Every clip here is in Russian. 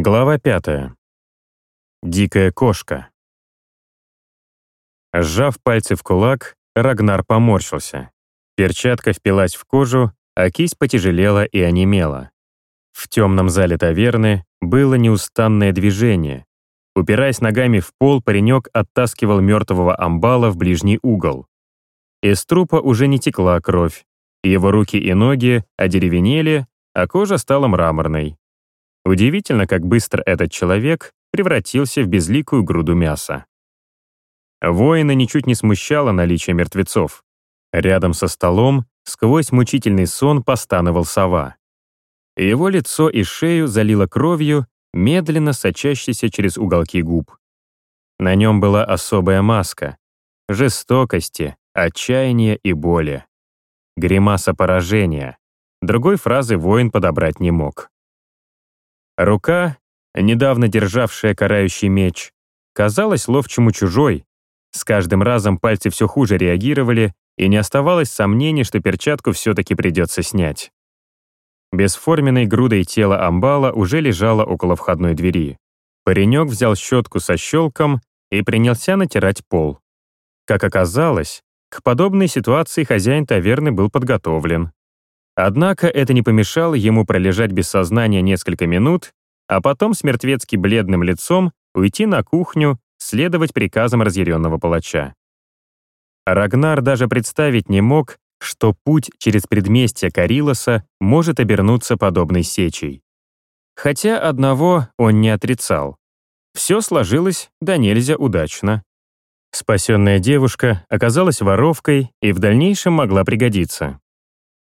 Глава пятая. Дикая кошка. Сжав пальцы в кулак, Рагнар поморщился. Перчатка впилась в кожу, а кисть потяжелела и онемела. В темном зале таверны было неустанное движение. Упираясь ногами в пол, паренек оттаскивал мертвого амбала в ближний угол. Из трупа уже не текла кровь. Его руки и ноги одеревенели, а кожа стала мраморной. Удивительно, как быстро этот человек превратился в безликую груду мяса. Воина ничуть не смущало наличие мертвецов. Рядом со столом, сквозь мучительный сон, постановал сова. Его лицо и шею залило кровью, медленно сочащейся через уголки губ. На нем была особая маска — жестокости, отчаяния и боли. Гримаса поражения. Другой фразы воин подобрать не мог. Рука, недавно державшая карающий меч, казалась ловчему чужой. С каждым разом пальцы все хуже реагировали, и не оставалось сомнений, что перчатку все-таки придется снять. Бесформенной грудой тело амбала уже лежало около входной двери. Паренек взял щетку со щелком и принялся натирать пол. Как оказалось, к подобной ситуации хозяин таверны был подготовлен. Однако это не помешало ему пролежать без сознания несколько минут, а потом с мертвецки бледным лицом уйти на кухню, следовать приказам разъяренного палача. Рагнар даже представить не мог, что путь через предместье Карилоса может обернуться подобной сечей. Хотя одного он не отрицал. Все сложилось да нельзя удачно. Спасенная девушка оказалась воровкой и в дальнейшем могла пригодиться.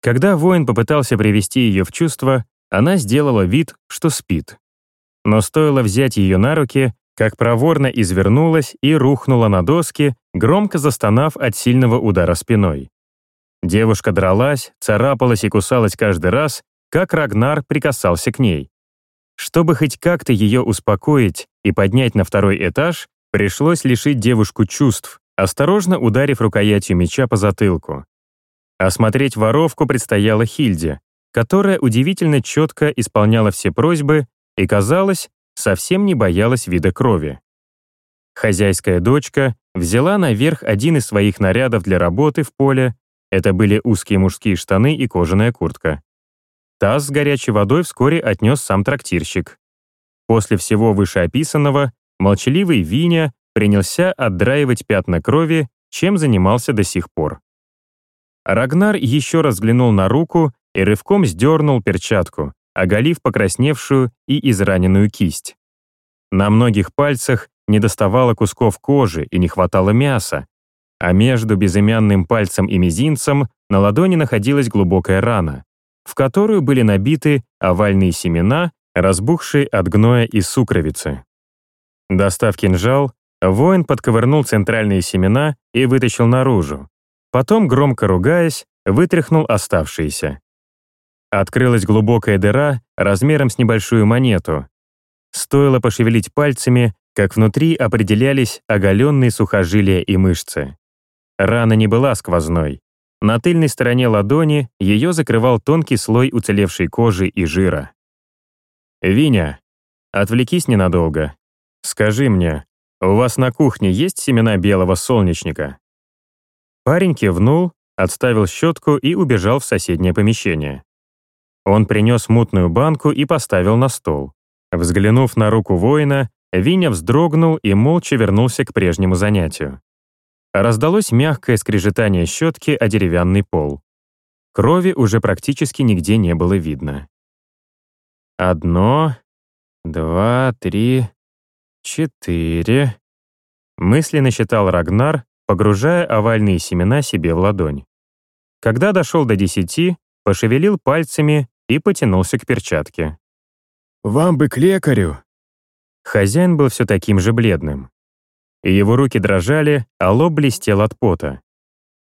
Когда воин попытался привести ее в чувство, она сделала вид, что спит. Но стоило взять ее на руки, как проворно извернулась и рухнула на доски, громко застонав от сильного удара спиной. Девушка дралась, царапалась и кусалась каждый раз, как Рагнар прикасался к ней. Чтобы хоть как-то ее успокоить и поднять на второй этаж, пришлось лишить девушку чувств, осторожно ударив рукоятью меча по затылку. Осмотреть воровку предстояло Хильде, которая удивительно четко исполняла все просьбы и, казалось, совсем не боялась вида крови. Хозяйская дочка взяла наверх один из своих нарядов для работы в поле, это были узкие мужские штаны и кожаная куртка. Таз с горячей водой вскоре отнес сам трактирщик. После всего вышеописанного молчаливый Виня принялся отдраивать пятна крови, чем занимался до сих пор. Рагнар еще раз взглянул на руку и рывком сдернул перчатку, оголив покрасневшую и израненную кисть. На многих пальцах не доставало кусков кожи и не хватало мяса, а между безымянным пальцем и мизинцем на ладони находилась глубокая рана, в которую были набиты овальные семена, разбухшие от гноя и сукровицы. Достав кинжал, воин подковырнул центральные семена и вытащил наружу, Потом, громко ругаясь, вытряхнул оставшиеся. Открылась глубокая дыра размером с небольшую монету. Стоило пошевелить пальцами, как внутри определялись оголенные сухожилия и мышцы. Рана не была сквозной. На тыльной стороне ладони ее закрывал тонкий слой уцелевшей кожи и жира. «Виня, отвлекись ненадолго. Скажи мне, у вас на кухне есть семена белого солнечника?» Парень кивнул, отставил щетку и убежал в соседнее помещение. Он принес мутную банку и поставил на стол. Взглянув на руку воина, Виня вздрогнул и молча вернулся к прежнему занятию. Раздалось мягкое скрежетание щетки о деревянный пол. Крови уже практически нигде не было видно. «Одно, два, три, четыре...» Мысленно считал Рагнар, погружая овальные семена себе в ладонь. Когда дошел до десяти, пошевелил пальцами и потянулся к перчатке. «Вам бы к лекарю!» Хозяин был все таким же бледным. Его руки дрожали, а лоб блестел от пота.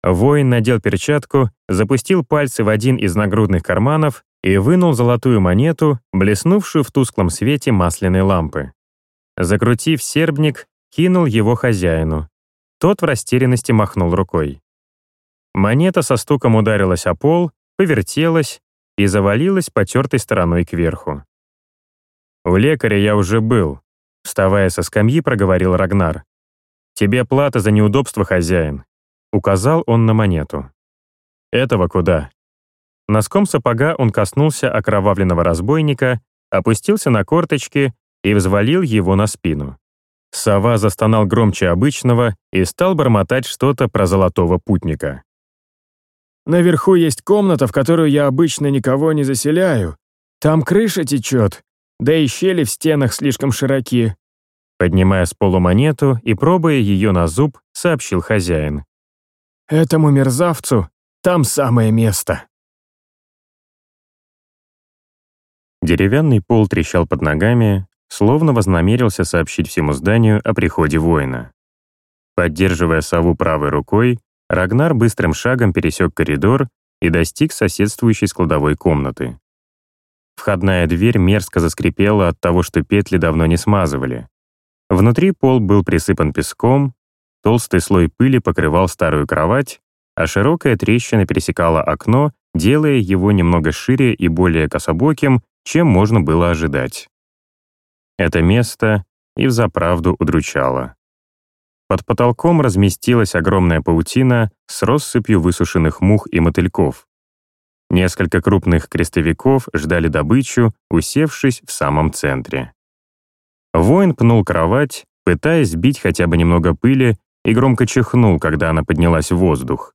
Воин надел перчатку, запустил пальцы в один из нагрудных карманов и вынул золотую монету, блеснувшую в тусклом свете масляной лампы. Закрутив сербник, кинул его хозяину. Тот в растерянности махнул рукой. Монета со стуком ударилась о пол, повертелась и завалилась потертой стороной кверху. «У лекаря я уже был», — вставая со скамьи, проговорил Рагнар. «Тебе плата за неудобство, хозяин», — указал он на монету. «Этого куда?» Носком сапога он коснулся окровавленного разбойника, опустился на корточки и взвалил его на спину. Сова застонал громче обычного и стал бормотать что-то про золотого путника. «Наверху есть комната, в которую я обычно никого не заселяю. Там крыша течет, да и щели в стенах слишком широки». Поднимая с полу монету и пробуя ее на зуб, сообщил хозяин. «Этому мерзавцу там самое место». Деревянный пол трещал под ногами, словно вознамерился сообщить всему зданию о приходе воина. Поддерживая сову правой рукой, Рагнар быстрым шагом пересек коридор и достиг соседствующей с кладовой комнаты. Входная дверь мерзко заскрипела от того, что петли давно не смазывали. Внутри пол был присыпан песком, толстый слой пыли покрывал старую кровать, а широкая трещина пересекала окно, делая его немного шире и более кособоким, чем можно было ожидать. Это место и взаправду удручало. Под потолком разместилась огромная паутина с россыпью высушенных мух и мотыльков. Несколько крупных крестовиков ждали добычу, усевшись в самом центре. Воин пнул кровать, пытаясь сбить хотя бы немного пыли, и громко чихнул, когда она поднялась в воздух.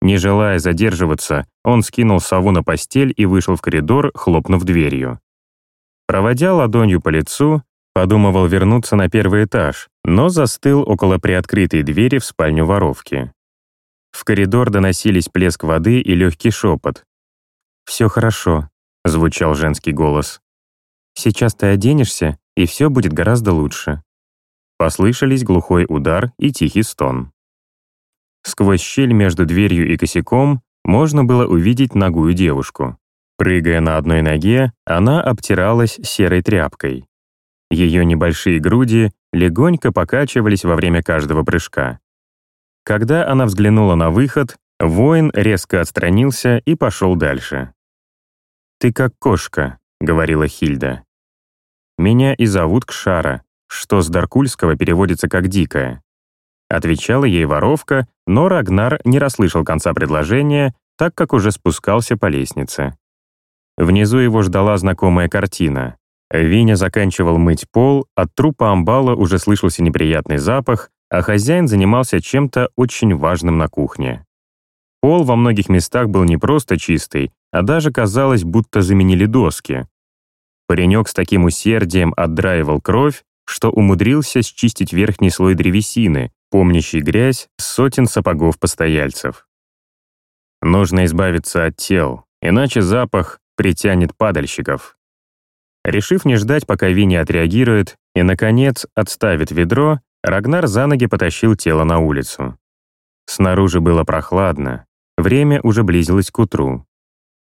Не желая задерживаться, он скинул сову на постель и вышел в коридор, хлопнув дверью. Проводя ладонью по лицу, подумывал вернуться на первый этаж, но застыл около приоткрытой двери в спальню воровки. В коридор доносились плеск воды и легкий шепот. «Все хорошо», — звучал женский голос. «Сейчас ты оденешься, и все будет гораздо лучше». Послышались глухой удар и тихий стон. Сквозь щель между дверью и косяком можно было увидеть ногую девушку. Прыгая на одной ноге, она обтиралась серой тряпкой. Ее небольшие груди легонько покачивались во время каждого прыжка. Когда она взглянула на выход, воин резко отстранился и пошел дальше. «Ты как кошка», — говорила Хильда. «Меня и зовут Кшара, что с Даркульского переводится как «дикая». Отвечала ей воровка, но Рагнар не расслышал конца предложения, так как уже спускался по лестнице. Внизу его ждала знакомая картина. Виня заканчивал мыть пол, от трупа амбала уже слышался неприятный запах, а хозяин занимался чем-то очень важным на кухне. Пол во многих местах был не просто чистый, а даже казалось, будто заменили доски. Паренек с таким усердием отдраивал кровь, что умудрился счистить верхний слой древесины, помнящий грязь сотен сапогов постояльцев. Нужно избавиться от тел, иначе запах притянет падальщиков. Решив не ждать, пока Винни отреагирует и, наконец, отставит ведро, Рагнар за ноги потащил тело на улицу. Снаружи было прохладно, время уже близилось к утру.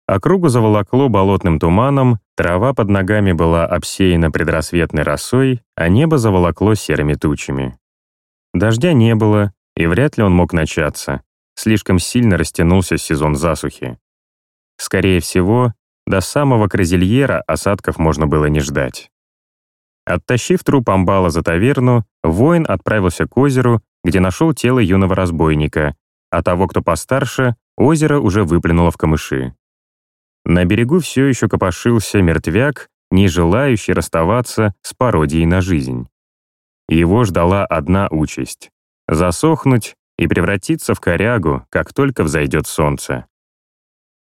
Округу заволокло болотным туманом, трава под ногами была обсеяна предрассветной росой, а небо заволокло серыми тучами. Дождя не было, и вряд ли он мог начаться. Слишком сильно растянулся сезон засухи. Скорее всего, до самого Кразильера осадков можно было не ждать. Оттащив труп амбала за таверну, воин отправился к озеру, где нашел тело юного разбойника, а того, кто постарше, озеро уже выплюнуло в камыши. На берегу все еще копошился мертвяк, не желающий расставаться с пародией на жизнь. Его ждала одна участь — засохнуть и превратиться в корягу, как только взойдет солнце.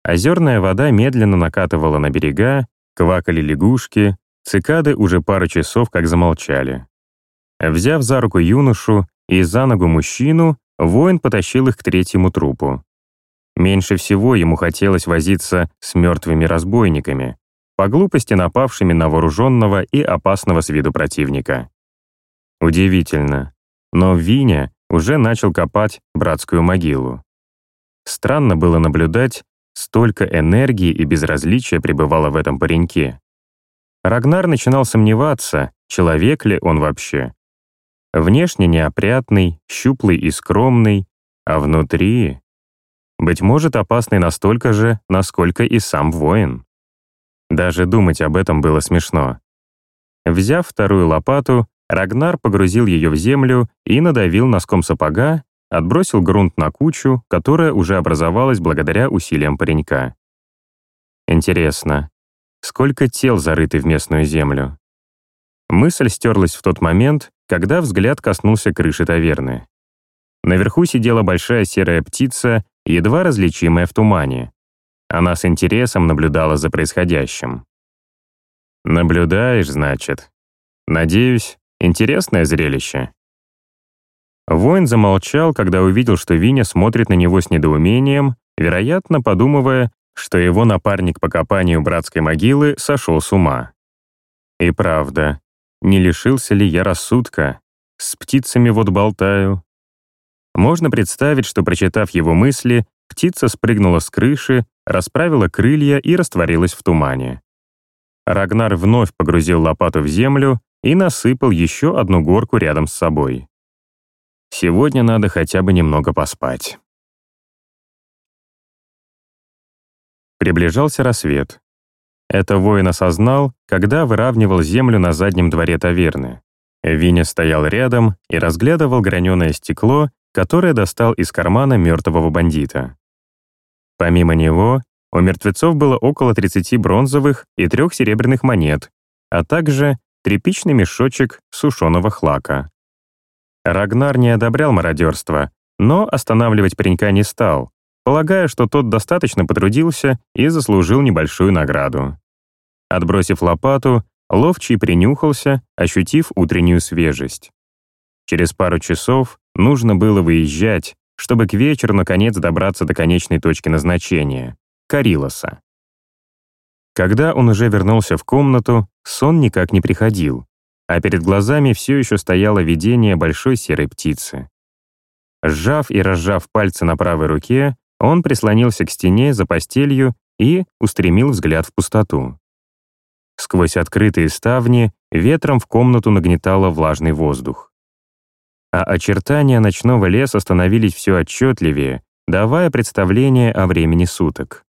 Озерная вода медленно накатывала на берега, квакали лягушки, цикады уже пару часов как замолчали. Взяв за руку юношу и за ногу мужчину, воин потащил их к третьему трупу. Меньше всего ему хотелось возиться с мертвыми разбойниками, по глупости напавшими на вооруженного и опасного с виду противника. Удивительно, но Виня уже начал копать братскую могилу. Странно было наблюдать, Столько энергии и безразличия пребывало в этом пареньке. Рагнар начинал сомневаться, человек ли он вообще. Внешне неопрятный, щуплый и скромный, а внутри... Быть может, опасный настолько же, насколько и сам воин. Даже думать об этом было смешно. Взяв вторую лопату, Рагнар погрузил ее в землю и надавил носком сапога, отбросил грунт на кучу, которая уже образовалась благодаря усилиям паренька. Интересно, сколько тел зарыты в местную землю? Мысль стерлась в тот момент, когда взгляд коснулся крыши таверны. Наверху сидела большая серая птица, едва различимая в тумане. Она с интересом наблюдала за происходящим. «Наблюдаешь, значит? Надеюсь, интересное зрелище?» Воин замолчал, когда увидел, что Виня смотрит на него с недоумением, вероятно, подумывая, что его напарник по копанию братской могилы сошел с ума. И правда, не лишился ли я рассудка? С птицами вот болтаю. Можно представить, что, прочитав его мысли, птица спрыгнула с крыши, расправила крылья и растворилась в тумане. Рагнар вновь погрузил лопату в землю и насыпал еще одну горку рядом с собой. Сегодня надо хотя бы немного поспать. Приближался рассвет. Это воин осознал, когда выравнивал землю на заднем дворе таверны. Виня стоял рядом и разглядывал граненое стекло, которое достал из кармана мертвого бандита. Помимо него, у мертвецов было около 30 бронзовых и трех серебряных монет, а также тряпичный мешочек сушеного хлака. Рагнар не одобрял мародерство, но останавливать паренька не стал, полагая, что тот достаточно потрудился и заслужил небольшую награду. Отбросив лопату, ловчий принюхался, ощутив утреннюю свежесть. Через пару часов нужно было выезжать, чтобы к вечеру наконец добраться до конечной точки назначения — Карилоса. Когда он уже вернулся в комнату, сон никак не приходил, а перед глазами все еще стояло видение большой серой птицы. Сжав и разжав пальцы на правой руке, он прислонился к стене за постелью и устремил взгляд в пустоту. Сквозь открытые ставни ветром в комнату нагнетало влажный воздух. А очертания ночного леса становились все отчетливее, давая представление о времени суток.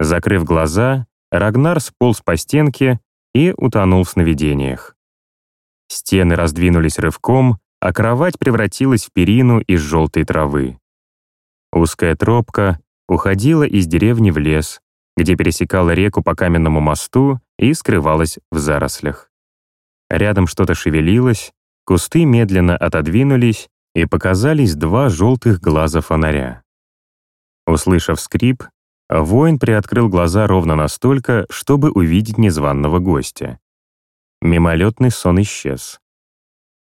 Закрыв глаза, Рагнар сполз по стенке и утонул в сновидениях. Стены раздвинулись рывком, а кровать превратилась в перину из желтой травы. Узкая тропка уходила из деревни в лес, где пересекала реку по каменному мосту и скрывалась в зарослях. Рядом что-то шевелилось, кусты медленно отодвинулись, и показались два желтых глаза фонаря. Услышав скрип, воин приоткрыл глаза ровно настолько, чтобы увидеть незваного гостя. Мимолетный сон исчез.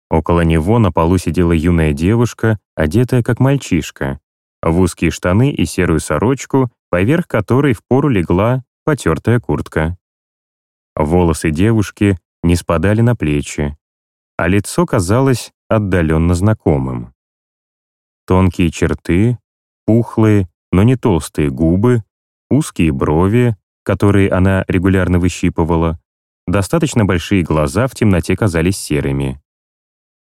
Около него на полу сидела юная девушка, одетая как мальчишка, в узкие штаны и серую сорочку, поверх которой впору легла потертая куртка. Волосы девушки не спадали на плечи, а лицо казалось отдаленно знакомым. Тонкие черты, пухлые, но не толстые губы, узкие брови, которые она регулярно выщипывала, достаточно большие глаза в темноте казались серыми.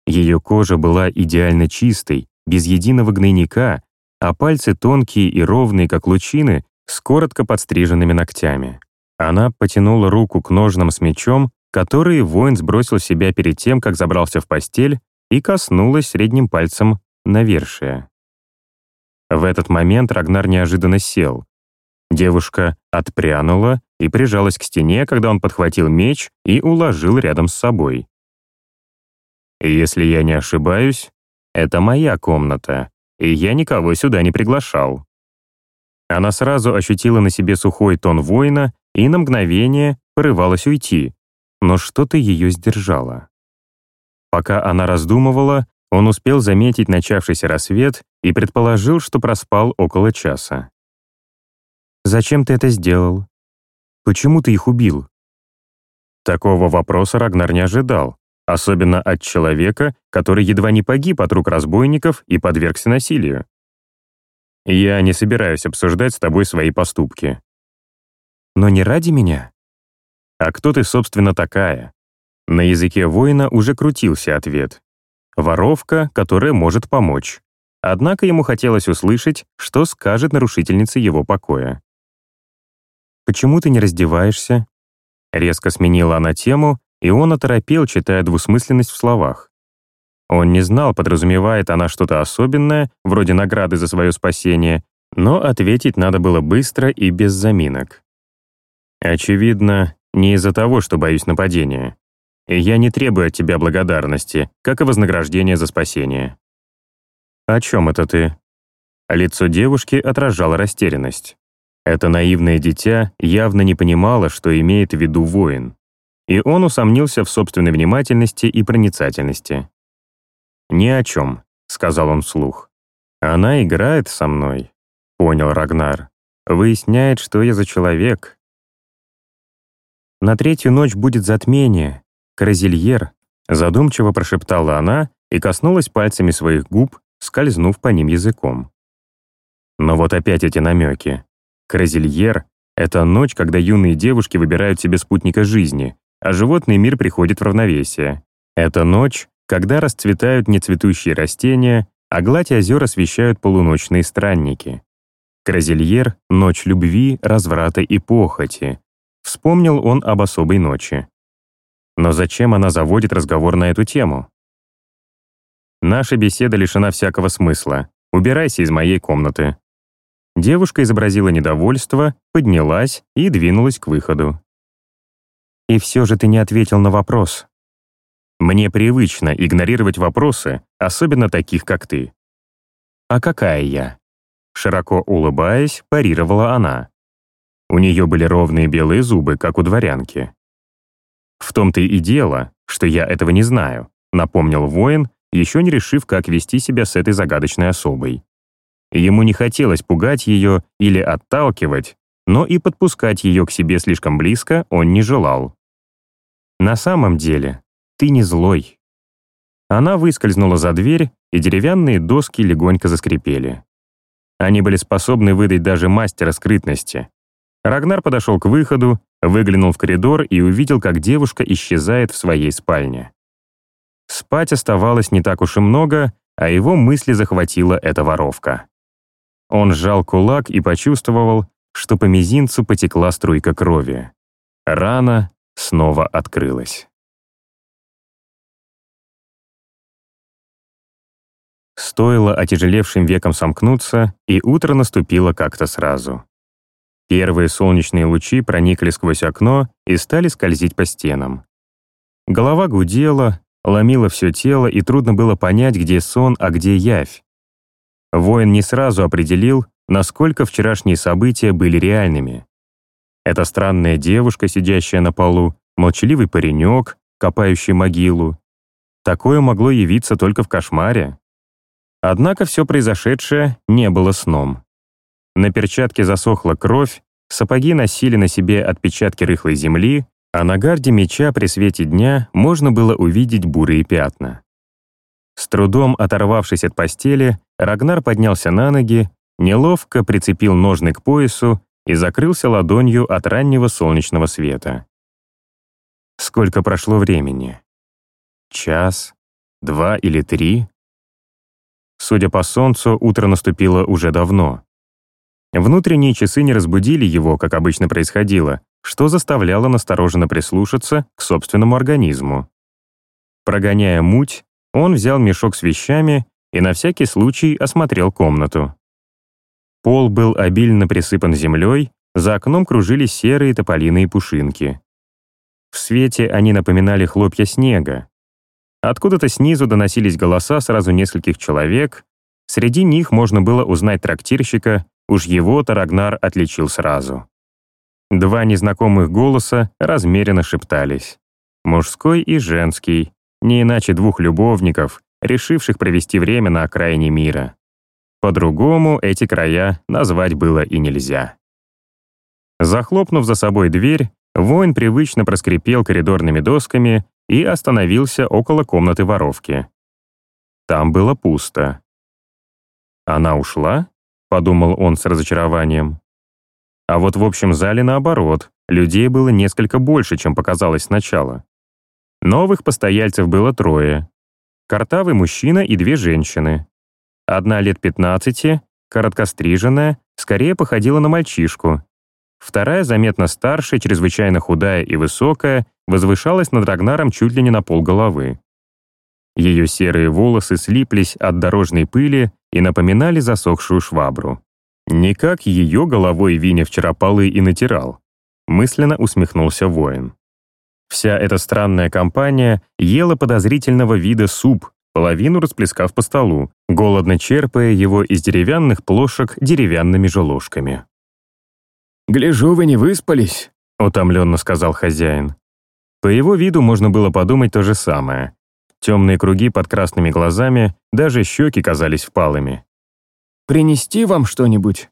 Ее кожа была идеально чистой, без единого гнойника, а пальцы тонкие и ровные, как лучины, с коротко подстриженными ногтями. Она потянула руку к ножнам с мечом, который воин сбросил себя перед тем, как забрался в постель, и коснулась средним пальцем навершия. В этот момент Рагнар неожиданно сел. Девушка отпрянула и прижалась к стене, когда он подхватил меч и уложил рядом с собой. «Если я не ошибаюсь, это моя комната, и я никого сюда не приглашал». Она сразу ощутила на себе сухой тон воина и на мгновение порывалась уйти, но что-то ее сдержало. Пока она раздумывала, он успел заметить начавшийся рассвет и предположил, что проспал около часа. «Зачем ты это сделал? Почему ты их убил?» Такого вопроса Рагнар не ожидал, особенно от человека, который едва не погиб от рук разбойников и подвергся насилию. «Я не собираюсь обсуждать с тобой свои поступки». «Но не ради меня?» «А кто ты, собственно, такая?» На языке воина уже крутился ответ. «Воровка, которая может помочь». Однако ему хотелось услышать, что скажет нарушительница его покоя. «Почему ты не раздеваешься?» Резко сменила она тему, и он оторопел, читая двусмысленность в словах. Он не знал, подразумевает она что-то особенное, вроде награды за свое спасение, но ответить надо было быстро и без заминок. Очевидно, не из-за того, что боюсь нападения. Я не требую от тебя благодарности, как и вознаграждения за спасение. О чем это ты? Лицо девушки отражало растерянность. Это наивное дитя явно не понимало, что имеет в виду воин. И он усомнился в собственной внимательности и проницательности. «Ни о чем», — сказал он вслух. «Она играет со мной», — понял Рагнар. «Выясняет, что я за человек». «На третью ночь будет затмение. Кразильер», — задумчиво прошептала она и коснулась пальцами своих губ, скользнув по ним языком. Но вот опять эти намеки. Кразильер — это ночь, когда юные девушки выбирают себе спутника жизни, а животный мир приходит в равновесие. Это ночь, когда расцветают нецветущие растения, а гладь озер освещают полуночные странники. Кразильер — ночь любви, разврата и похоти. Вспомнил он об особой ночи. Но зачем она заводит разговор на эту тему? Наша беседа лишена всякого смысла. Убирайся из моей комнаты. Девушка изобразила недовольство, поднялась и двинулась к выходу. «И все же ты не ответил на вопрос». «Мне привычно игнорировать вопросы, особенно таких, как ты». «А какая я?» Широко улыбаясь, парировала она. У нее были ровные белые зубы, как у дворянки. «В том-то и дело, что я этого не знаю», напомнил воин, еще не решив, как вести себя с этой загадочной особой. Ему не хотелось пугать ее или отталкивать, но и подпускать ее к себе слишком близко он не желал. «На самом деле, ты не злой». Она выскользнула за дверь, и деревянные доски легонько заскрипели. Они были способны выдать даже мастера скрытности. Рагнар подошел к выходу, выглянул в коридор и увидел, как девушка исчезает в своей спальне. Спать оставалось не так уж и много, а его мысли захватила эта воровка. Он сжал кулак и почувствовал, что по мизинцу потекла струйка крови. Рана снова открылась. Стоило отяжелевшим веком сомкнуться, и утро наступило как-то сразу. Первые солнечные лучи проникли сквозь окно и стали скользить по стенам. Голова гудела, ломила все тело, и трудно было понять, где сон, а где явь. Воин не сразу определил, насколько вчерашние события были реальными. Эта странная девушка, сидящая на полу, молчаливый паренек, копающий могилу. Такое могло явиться только в кошмаре. Однако все произошедшее не было сном. На перчатке засохла кровь, сапоги носили на себе отпечатки рыхлой земли, а на гарде меча при свете дня можно было увидеть бурые пятна. С трудом оторвавшись от постели, Рагнар поднялся на ноги, неловко прицепил ножны к поясу и закрылся ладонью от раннего солнечного света. Сколько прошло времени? Час? Два или три? Судя по солнцу, утро наступило уже давно. Внутренние часы не разбудили его, как обычно происходило, что заставляло настороженно прислушаться к собственному организму. Прогоняя муть, он взял мешок с вещами и на всякий случай осмотрел комнату. Пол был обильно присыпан землей, за окном кружились серые тополиные пушинки. В свете они напоминали хлопья снега. Откуда-то снизу доносились голоса сразу нескольких человек, среди них можно было узнать трактирщика, уж его-то Рагнар отличил сразу. Два незнакомых голоса размеренно шептались. Мужской и женский, не иначе двух любовников, решивших провести время на окраине мира. По-другому эти края назвать было и нельзя. Захлопнув за собой дверь, воин привычно проскрипел коридорными досками и остановился около комнаты воровки. Там было пусто. «Она ушла?» — подумал он с разочарованием. А вот в общем зале наоборот, людей было несколько больше, чем показалось сначала. Новых постояльцев было трое. Картавый мужчина и две женщины. Одна лет 15, короткостриженная, скорее походила на мальчишку. Вторая, заметно старше, чрезвычайно худая и высокая, возвышалась над Рагнаром чуть ли не на пол головы. Ее серые волосы слиплись от дорожной пыли и напоминали засохшую швабру. Не как ее головой Виня вчера полы и натирал. Мысленно усмехнулся воин. Вся эта странная компания ела подозрительного вида суп, половину расплескав по столу, голодно черпая его из деревянных плошек деревянными же ложками. «Гляжу, вы не выспались», — утомленно сказал хозяин. По его виду можно было подумать то же самое. Темные круги под красными глазами, даже щеки казались впалыми. «Принести вам что-нибудь?»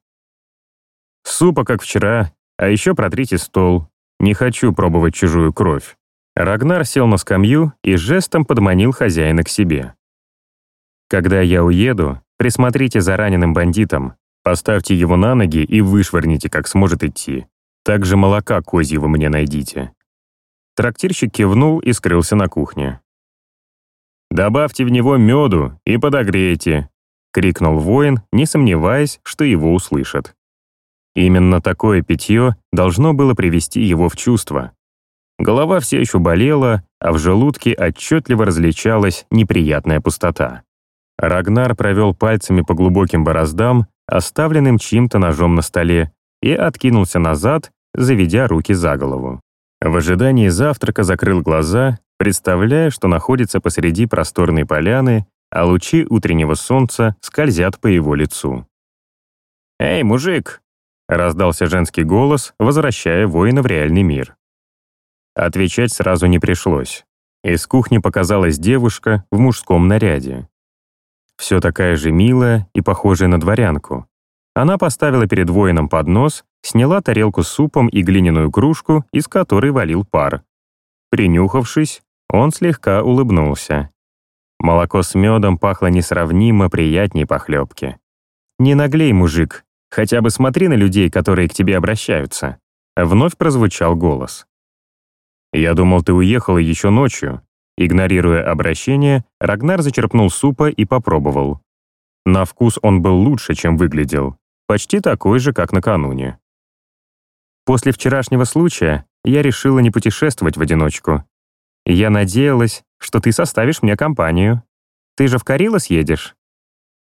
«Супа, как вчера, а еще протрите стол. Не хочу пробовать чужую кровь». Рагнар сел на скамью и жестом подманил хозяина к себе. «Когда я уеду, присмотрите за раненым бандитом, поставьте его на ноги и вышвырните, как сможет идти. Также молока козьего мне найдите». Трактирщик кивнул и скрылся на кухне. «Добавьте в него меду и подогрейте», — крикнул воин, не сомневаясь, что его услышат. Именно такое питье должно было привести его в чувство. Голова все еще болела, а в желудке отчетливо различалась неприятная пустота. Рагнар провел пальцами по глубоким бороздам, оставленным чьим-то ножом на столе, и откинулся назад, заведя руки за голову. В ожидании завтрака закрыл глаза, представляя, что находится посреди просторной поляны, а лучи утреннего солнца скользят по его лицу. «Эй, мужик!» — раздался женский голос, возвращая воина в реальный мир. Отвечать сразу не пришлось. Из кухни показалась девушка в мужском наряде. Все такая же милая и похожая на дворянку. Она поставила перед воином поднос, сняла тарелку с супом и глиняную кружку, из которой валил пар. Принюхавшись, он слегка улыбнулся. Молоко с медом пахло несравнимо приятней похлебки. «Не наглей, мужик, хотя бы смотри на людей, которые к тебе обращаются». Вновь прозвучал голос. «Я думал, ты уехала еще ночью». Игнорируя обращение, Рагнар зачерпнул супа и попробовал. На вкус он был лучше, чем выглядел. Почти такой же, как накануне. После вчерашнего случая я решила не путешествовать в одиночку. Я надеялась, что ты составишь мне компанию. Ты же в Карилос едешь?»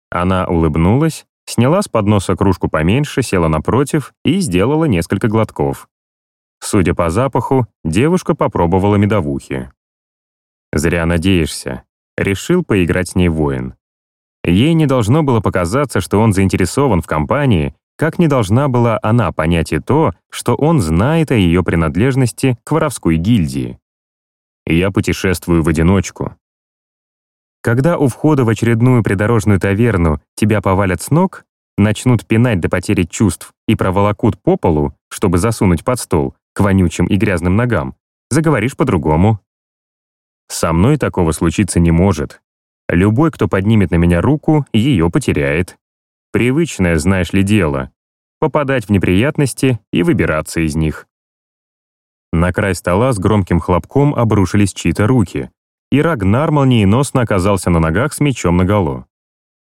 Она улыбнулась, сняла с подноса кружку поменьше, села напротив и сделала несколько глотков. Судя по запаху, девушка попробовала медовухи. «Зря надеешься», — решил поиграть с ней воин. Ей не должно было показаться, что он заинтересован в компании, как не должна была она понять и то, что он знает о ее принадлежности к воровской гильдии я путешествую в одиночку. Когда у входа в очередную придорожную таверну тебя повалят с ног, начнут пинать до потери чувств и проволокут по полу, чтобы засунуть под стол, к вонючим и грязным ногам, заговоришь по-другому. Со мной такого случиться не может. Любой, кто поднимет на меня руку, ее потеряет. Привычное, знаешь ли, дело. Попадать в неприятности и выбираться из них. На край стола с громким хлопком обрушились чьи-то руки, и Рагнар молниеносно оказался на ногах с мечом наголо.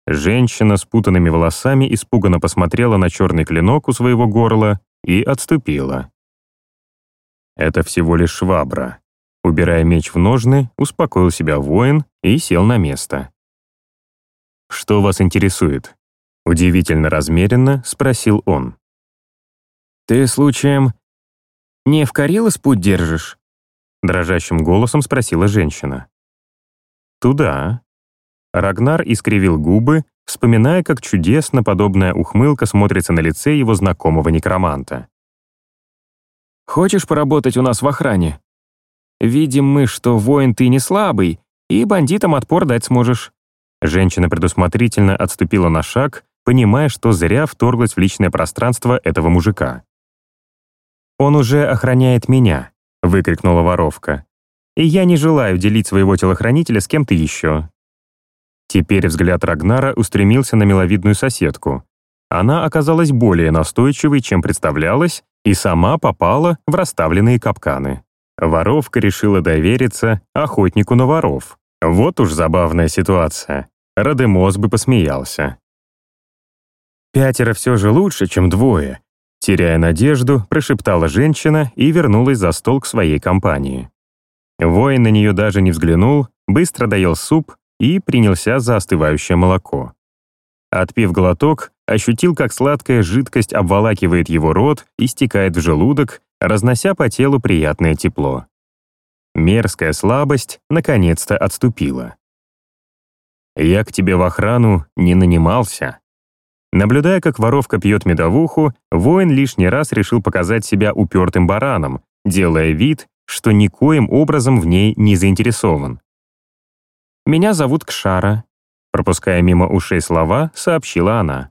Женщина с путанными волосами испуганно посмотрела на черный клинок у своего горла и отступила. Это всего лишь швабра. Убирая меч в ножны, успокоил себя воин и сел на место. «Что вас интересует?» Удивительно размеренно спросил он. «Ты случаем «Не в Карелос путь держишь?» Дрожащим голосом спросила женщина. «Туда». Рагнар искривил губы, вспоминая, как чудесно подобная ухмылка смотрится на лице его знакомого некроманта. «Хочешь поработать у нас в охране? Видим мы, что воин ты не слабый, и бандитам отпор дать сможешь». Женщина предусмотрительно отступила на шаг, понимая, что зря вторглась в личное пространство этого мужика. «Он уже охраняет меня», — выкрикнула воровка. «И я не желаю делить своего телохранителя с кем-то еще». Теперь взгляд Рагнара устремился на миловидную соседку. Она оказалась более настойчивой, чем представлялась, и сама попала в расставленные капканы. Воровка решила довериться охотнику на воров. Вот уж забавная ситуация. Радемос бы посмеялся. «Пятеро все же лучше, чем двое», Теряя надежду, прошептала женщина и вернулась за стол к своей компании. Воин на нее даже не взглянул, быстро доел суп и принялся за остывающее молоко. Отпив глоток, ощутил, как сладкая жидкость обволакивает его рот и стекает в желудок, разнося по телу приятное тепло. Мерзкая слабость наконец-то отступила. «Я к тебе в охрану не нанимался», Наблюдая, как воровка пьет медовуху, воин лишний раз решил показать себя упертым бараном, делая вид, что никоим образом в ней не заинтересован. «Меня зовут Кшара», — пропуская мимо ушей слова, сообщила она.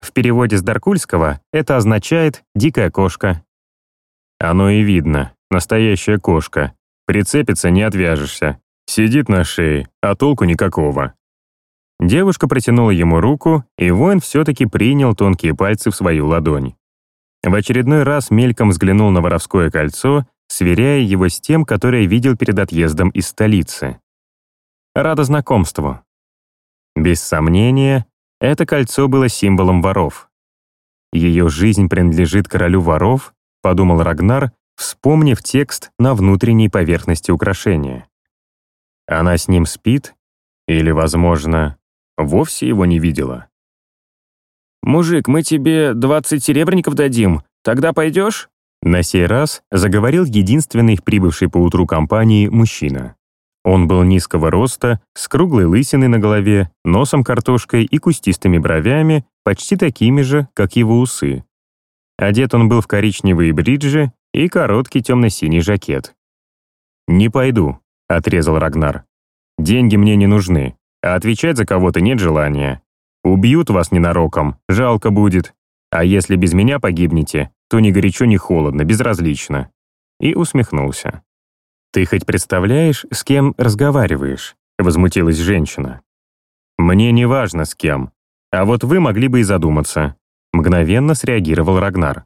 В переводе с Даркульского это означает «дикая кошка». Оно и видно, настоящая кошка. Прицепиться не отвяжешься. Сидит на шее, а толку никакого. Девушка протянула ему руку, и воин все-таки принял тонкие пальцы в свою ладонь. В очередной раз мельком взглянул на воровское кольцо, сверяя его с тем, которое видел перед отъездом из столицы. Рада знакомству. Без сомнения, это кольцо было символом воров. Ее жизнь принадлежит королю воров, подумал Рагнар, вспомнив текст на внутренней поверхности украшения. Она с ним спит? Или, возможно, вовсе его не видела. «Мужик, мы тебе 20 серебряников дадим, тогда пойдешь?» На сей раз заговорил единственный прибывший поутру компании мужчина. Он был низкого роста, с круглой лысиной на голове, носом картошкой и кустистыми бровями, почти такими же, как его усы. Одет он был в коричневые бриджи и короткий темно-синий жакет. «Не пойду», — отрезал Рагнар. «Деньги мне не нужны а отвечать за кого-то нет желания. Убьют вас ненароком, жалко будет. А если без меня погибнете, то ни горячо, ни холодно, безразлично». И усмехнулся. «Ты хоть представляешь, с кем разговариваешь?» — возмутилась женщина. «Мне не важно, с кем. А вот вы могли бы и задуматься». Мгновенно среагировал Рагнар.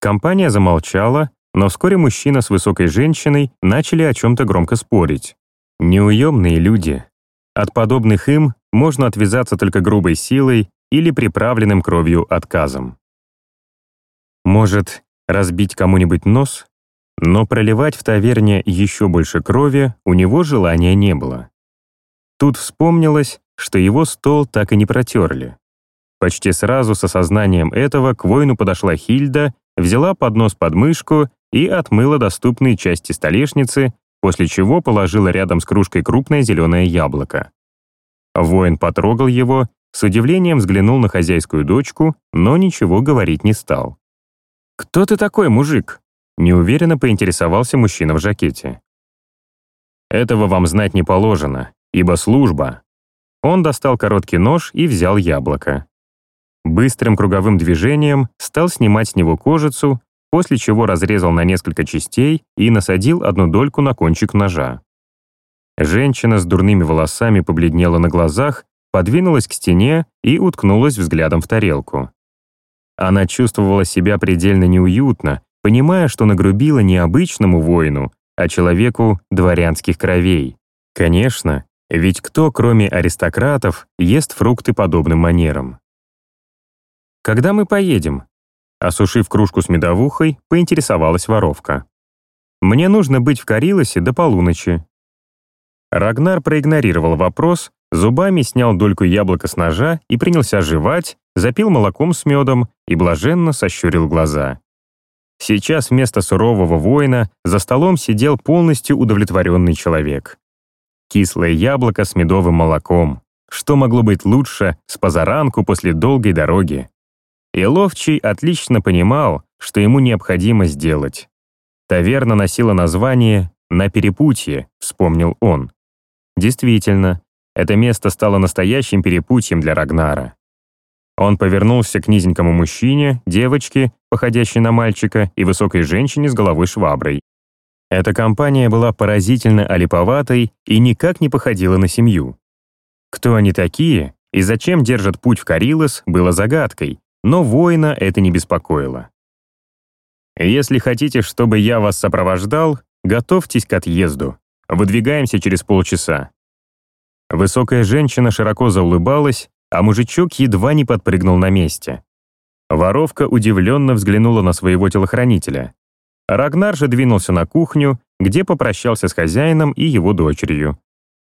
Компания замолчала, но вскоре мужчина с высокой женщиной начали о чем-то громко спорить. Неуемные люди, от подобных им можно отвязаться только грубой силой или приправленным кровью отказом. Может, разбить кому-нибудь нос? Но проливать в таверне еще больше крови у него желания не было. Тут вспомнилось, что его стол так и не протерли. Почти сразу с осознанием этого к воину подошла Хильда, взяла поднос под мышку и отмыла доступные части столешницы, после чего положила рядом с кружкой крупное зеленое яблоко. Воин потрогал его, с удивлением взглянул на хозяйскую дочку, но ничего говорить не стал. «Кто ты такой, мужик?» Неуверенно поинтересовался мужчина в жакете. «Этого вам знать не положено, ибо служба». Он достал короткий нож и взял яблоко. Быстрым круговым движением стал снимать с него кожицу, после чего разрезал на несколько частей и насадил одну дольку на кончик ножа. Женщина с дурными волосами побледнела на глазах, подвинулась к стене и уткнулась взглядом в тарелку. Она чувствовала себя предельно неуютно, понимая, что нагрубила не обычному воину, а человеку дворянских кровей. Конечно, ведь кто, кроме аристократов, ест фрукты подобным манерам? «Когда мы поедем?» Осушив кружку с медовухой, поинтересовалась воровка. «Мне нужно быть в Карилосе до полуночи». Рагнар проигнорировал вопрос, зубами снял дольку яблока с ножа и принялся жевать, запил молоком с медом и блаженно сощурил глаза. Сейчас вместо сурового воина за столом сидел полностью удовлетворенный человек. Кислое яблоко с медовым молоком. Что могло быть лучше с позаранку после долгой дороги? И Ловчий отлично понимал, что ему необходимо сделать. Таверна носила название «На перепутье», вспомнил он. Действительно, это место стало настоящим перепутьем для Рагнара. Он повернулся к низенькому мужчине, девочке, походящей на мальчика, и высокой женщине с головой шваброй. Эта компания была поразительно олиповатой и никак не походила на семью. Кто они такие и зачем держат путь в Карилос, было загадкой, но воина это не беспокоило. «Если хотите, чтобы я вас сопровождал, готовьтесь к отъезду», Выдвигаемся через полчаса». Высокая женщина широко заулыбалась, а мужичок едва не подпрыгнул на месте. Воровка удивленно взглянула на своего телохранителя. Рагнар же двинулся на кухню, где попрощался с хозяином и его дочерью.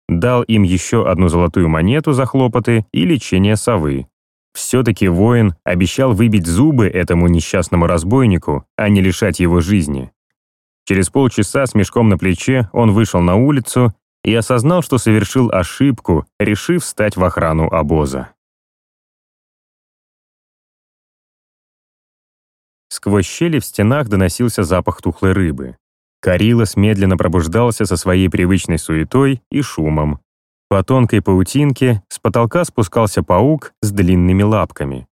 Дал им еще одну золотую монету за хлопоты и лечение совы. Все-таки воин обещал выбить зубы этому несчастному разбойнику, а не лишать его жизни. Через полчаса с мешком на плече он вышел на улицу и осознал, что совершил ошибку, решив стать в охрану обоза. Сквозь щели в стенах доносился запах тухлой рыбы. Карилос медленно пробуждался со своей привычной суетой и шумом. По тонкой паутинке с потолка спускался паук с длинными лапками.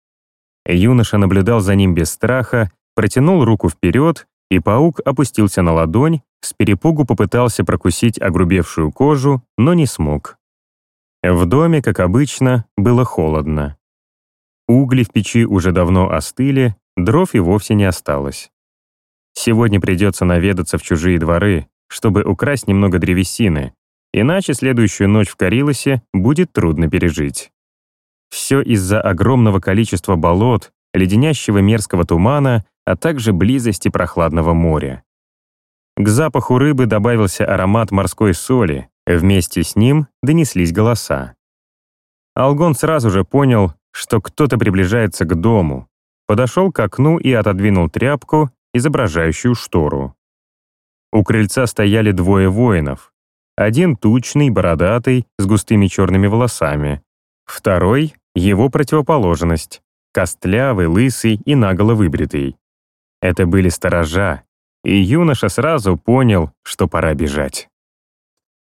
Юноша наблюдал за ним без страха, протянул руку вперед, и паук опустился на ладонь, с перепугу попытался прокусить огрубевшую кожу, но не смог. В доме, как обычно, было холодно. Угли в печи уже давно остыли, дров и вовсе не осталось. Сегодня придется наведаться в чужие дворы, чтобы украсть немного древесины, иначе следующую ночь в Карилосе будет трудно пережить. Все из-за огромного количества болот, леденящего мерзкого тумана, а также близости прохладного моря. К запаху рыбы добавился аромат морской соли, вместе с ним донеслись голоса. Алгон сразу же понял, что кто-то приближается к дому, подошел к окну и отодвинул тряпку, изображающую штору. У крыльца стояли двое воинов. Один тучный, бородатый, с густыми черными волосами. Второй — его противоположность — костлявый, лысый и наголо выбритый. Это были сторожа, и юноша сразу понял, что пора бежать.